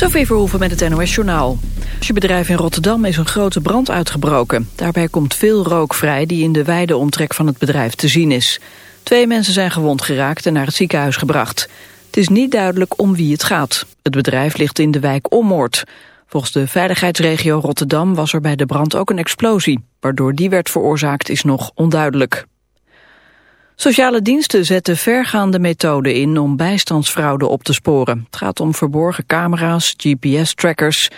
Sophie Verhoeven met het NOS Journaal. Het bedrijf in Rotterdam is een grote brand uitgebroken. Daarbij komt veel rook vrij die in de wijde omtrek van het bedrijf te zien is. Twee mensen zijn gewond geraakt en naar het ziekenhuis gebracht. Het is niet duidelijk om wie het gaat. Het bedrijf ligt in de wijk Ommoord. Volgens de veiligheidsregio Rotterdam was er bij de brand ook een explosie. Waardoor die werd veroorzaakt is nog onduidelijk. Sociale diensten zetten vergaande methoden in om bijstandsfraude op te sporen. Het gaat om verborgen camera's, GPS-trackers,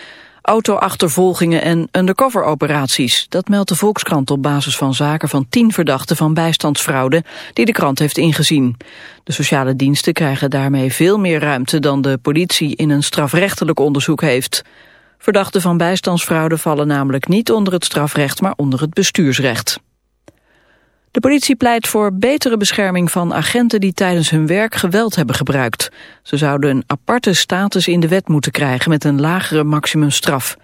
auto-achtervolgingen en undercover-operaties. Dat meldt de Volkskrant op basis van zaken van tien verdachten van bijstandsfraude die de krant heeft ingezien. De sociale diensten krijgen daarmee veel meer ruimte dan de politie in een strafrechtelijk onderzoek heeft. Verdachten van bijstandsfraude vallen namelijk niet onder het strafrecht, maar onder het bestuursrecht. De politie pleit voor betere bescherming van agenten die tijdens hun werk geweld hebben gebruikt. Ze zouden een aparte status in de wet moeten krijgen met een lagere maximumstraf.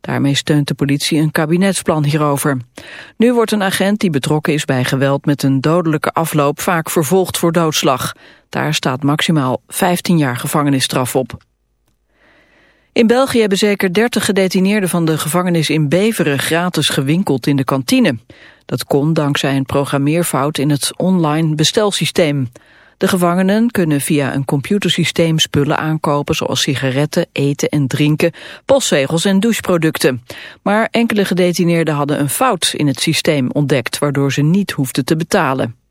Daarmee steunt de politie een kabinetsplan hierover. Nu wordt een agent die betrokken is bij geweld met een dodelijke afloop vaak vervolgd voor doodslag. Daar staat maximaal 15 jaar gevangenisstraf op. In België hebben zeker 30 gedetineerden van de gevangenis in Beveren gratis gewinkeld in de kantine. Dat kon dankzij een programmeerfout in het online bestelsysteem. De gevangenen kunnen via een computersysteem spullen aankopen zoals sigaretten, eten en drinken, postzegels en doucheproducten. Maar enkele gedetineerden hadden een fout in het systeem ontdekt waardoor ze niet hoefden te betalen.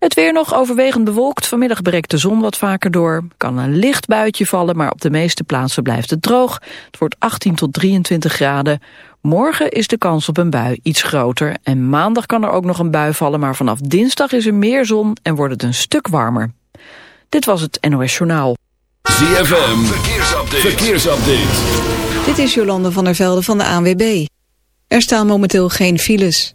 Het weer nog overwegend bewolkt. Vanmiddag breekt de zon wat vaker door. Kan een licht buitje vallen, maar op de meeste plaatsen blijft het droog. Het wordt 18 tot 23 graden. Morgen is de kans op een bui iets groter. En maandag kan er ook nog een bui vallen, maar vanaf dinsdag is er meer zon en wordt het een stuk warmer. Dit was het NOS Journaal. ZFM, verkeersupdate. verkeersupdate. Dit is Jolande van der Velde van de ANWB. Er staan momenteel geen files.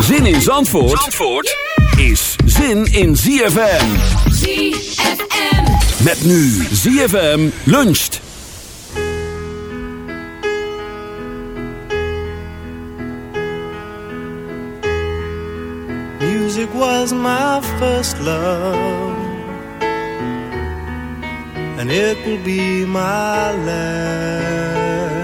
Zin in Zandvoort, Zandvoort is zin in ZFM. ZFM. Met nu ZFM luncht. Music was my first love. And it will be my last.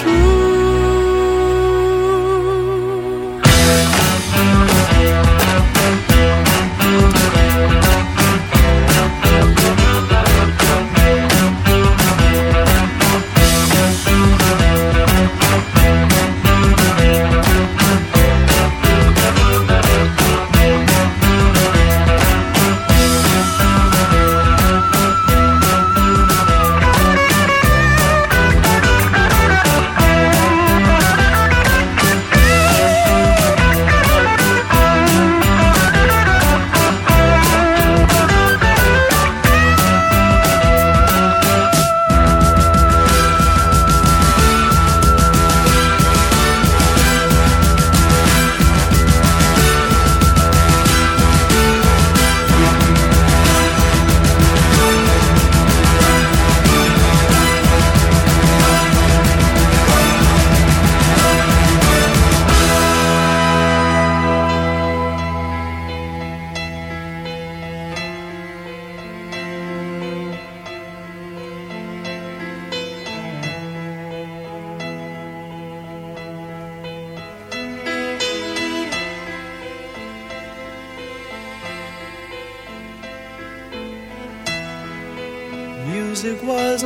through.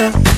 myself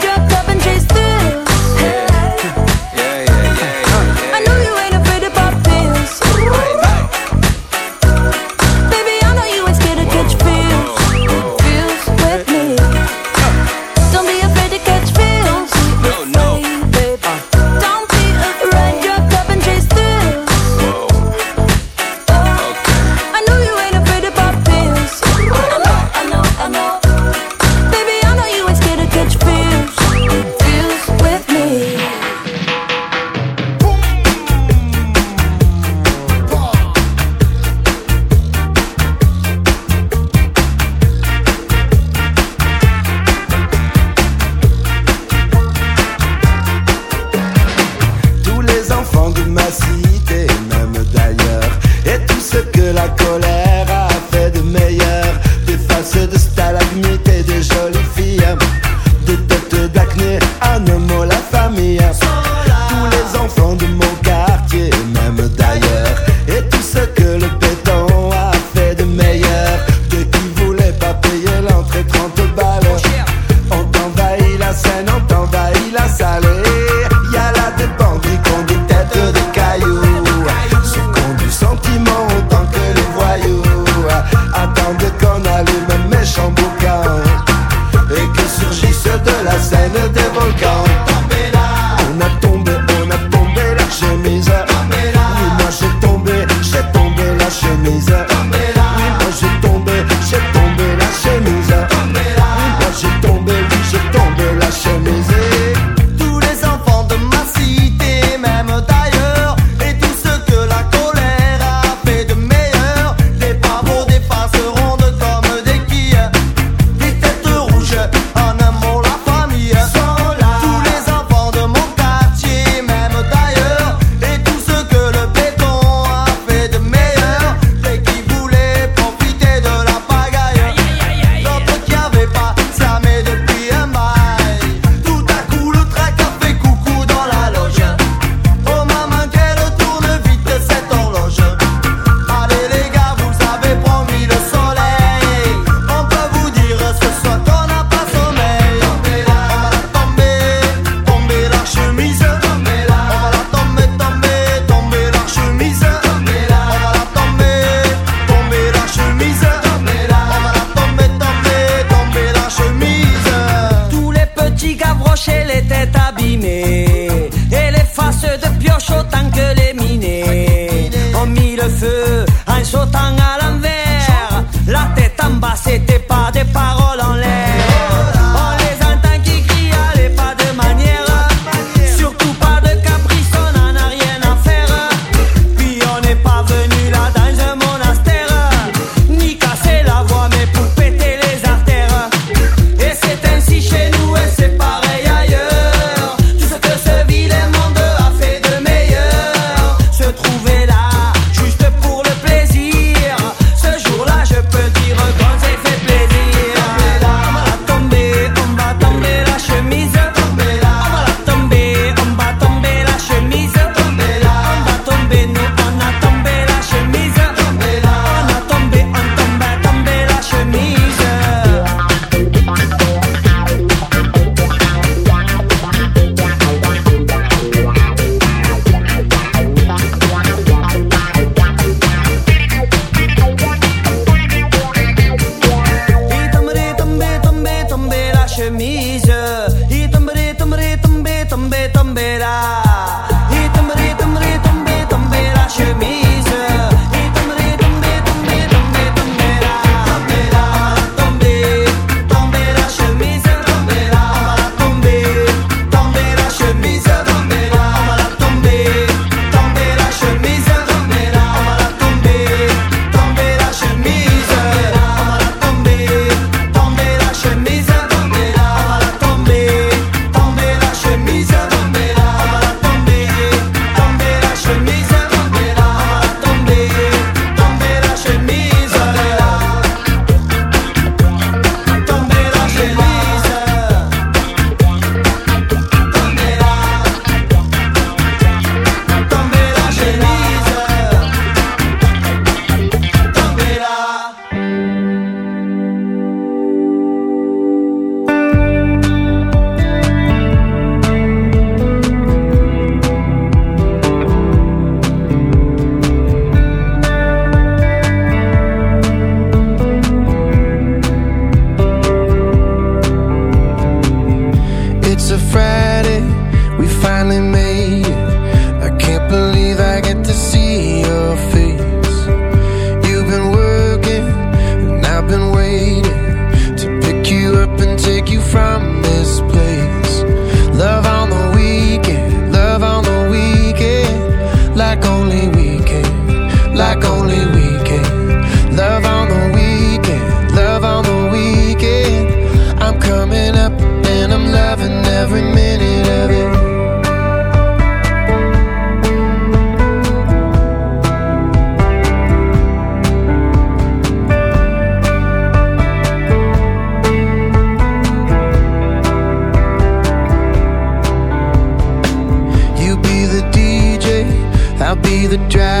be the drive.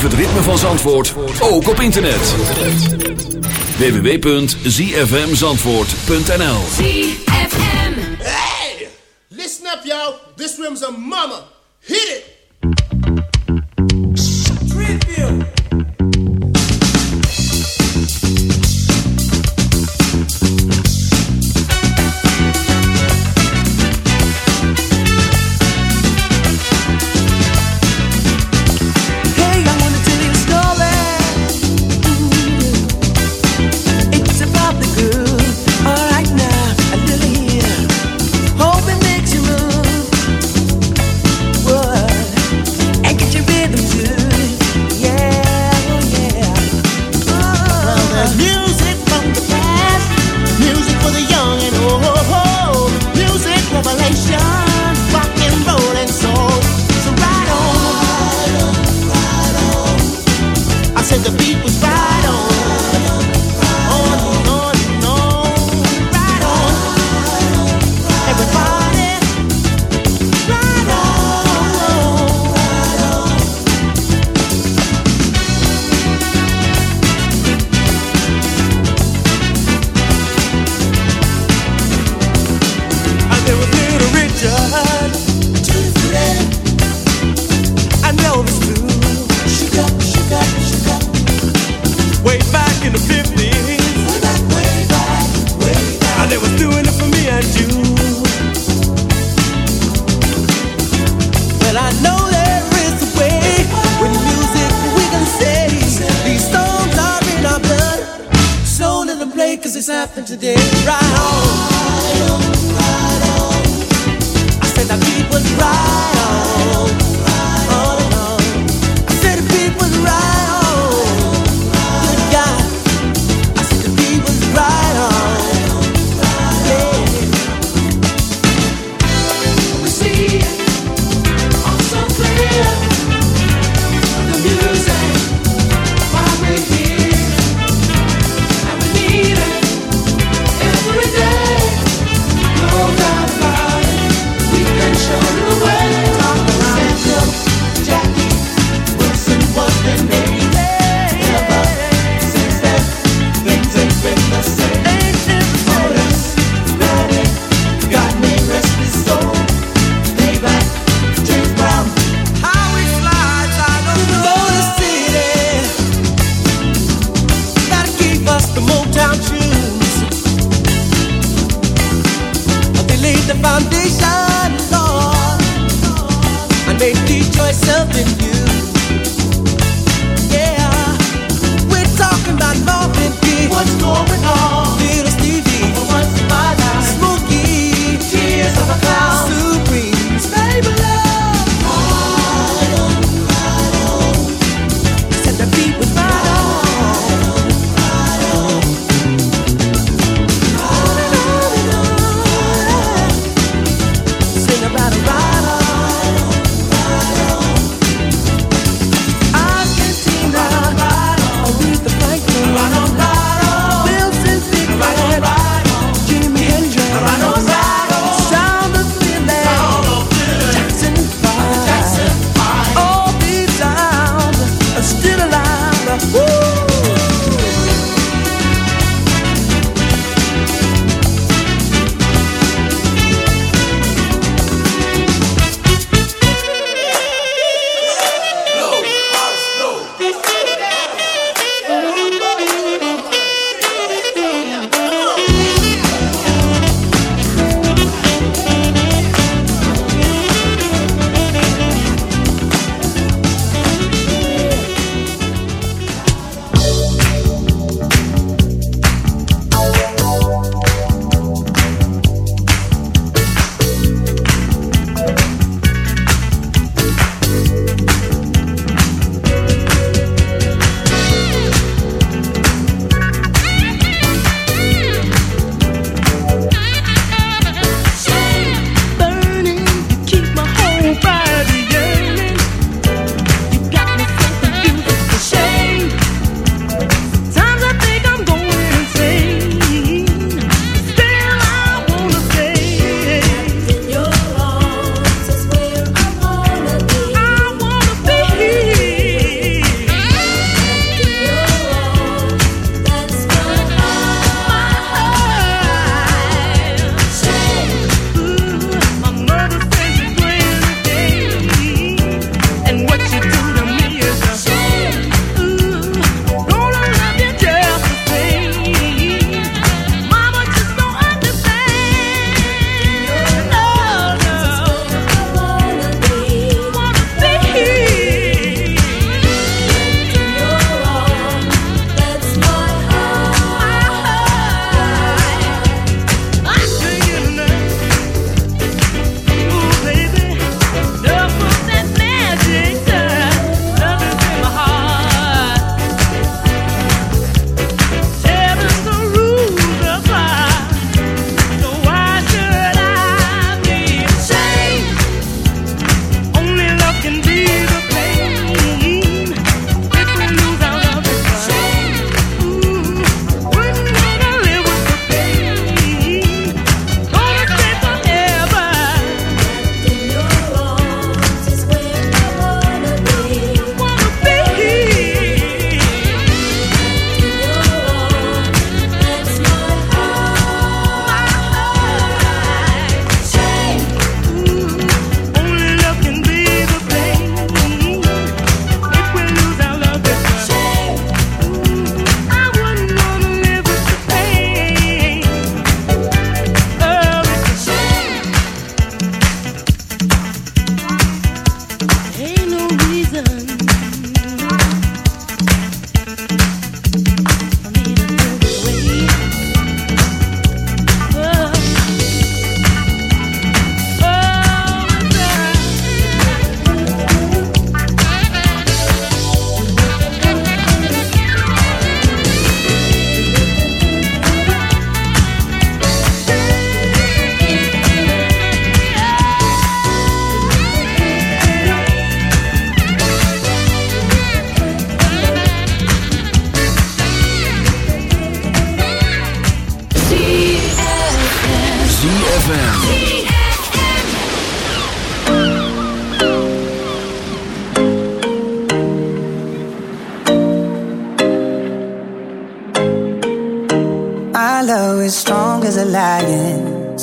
beleef het ritme van Zandvoort ook op internet. www.zfmzandvoort.nl ZFM Hey! Listen up, y'all. This room's a mama. Hit it!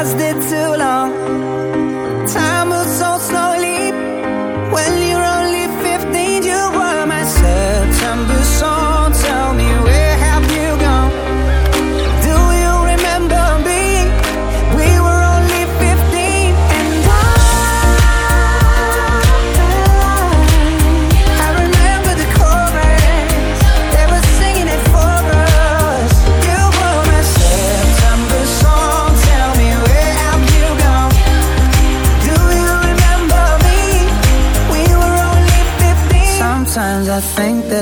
summer lasted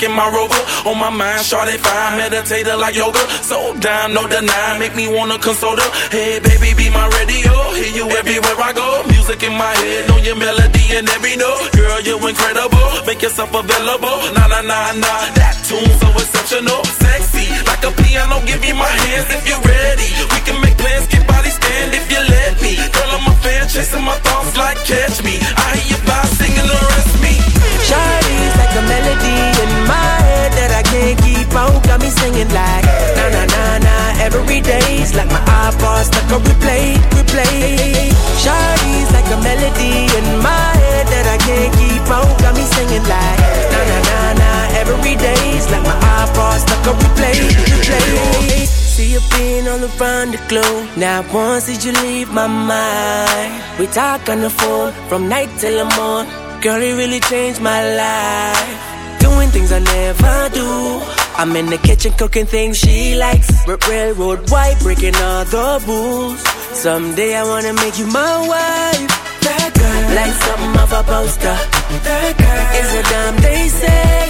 deck in my rover. On my mind, shawty fine, meditator like yoga. So down, no deny, make me wanna console her. Hey, baby, be my radio, hear you everywhere I go. Music in my head, know your melody and every note. Girl, you're incredible, make yourself available. Nah, nah, nah, nah, that tune so exceptional, sexy, like a piano. Give me my hands if you're ready. On replay, replay. See you been all around the globe. Now once did you leave my mind? We talk on the phone from night till the morning. Girl, it really changed my life. Doing things I never do. I'm in the kitchen cooking things she likes. Railroad white, breaking all the rules. Someday I wanna make you my wife. That girl, like something of a poster. That girl is a damn they say.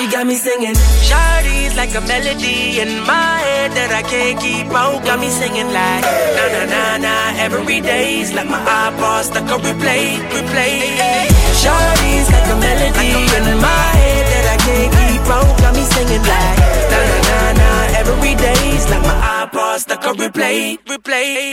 she got me singing. Shawty's like a melody in my head that I can't keep out. Got me singing like na na na na every day's like my iPod stuck on replay, replay. Shawty's like a melody in my head that I can't keep out. Got me singing like na na na na every day's like my iPod stuck on replay, replay.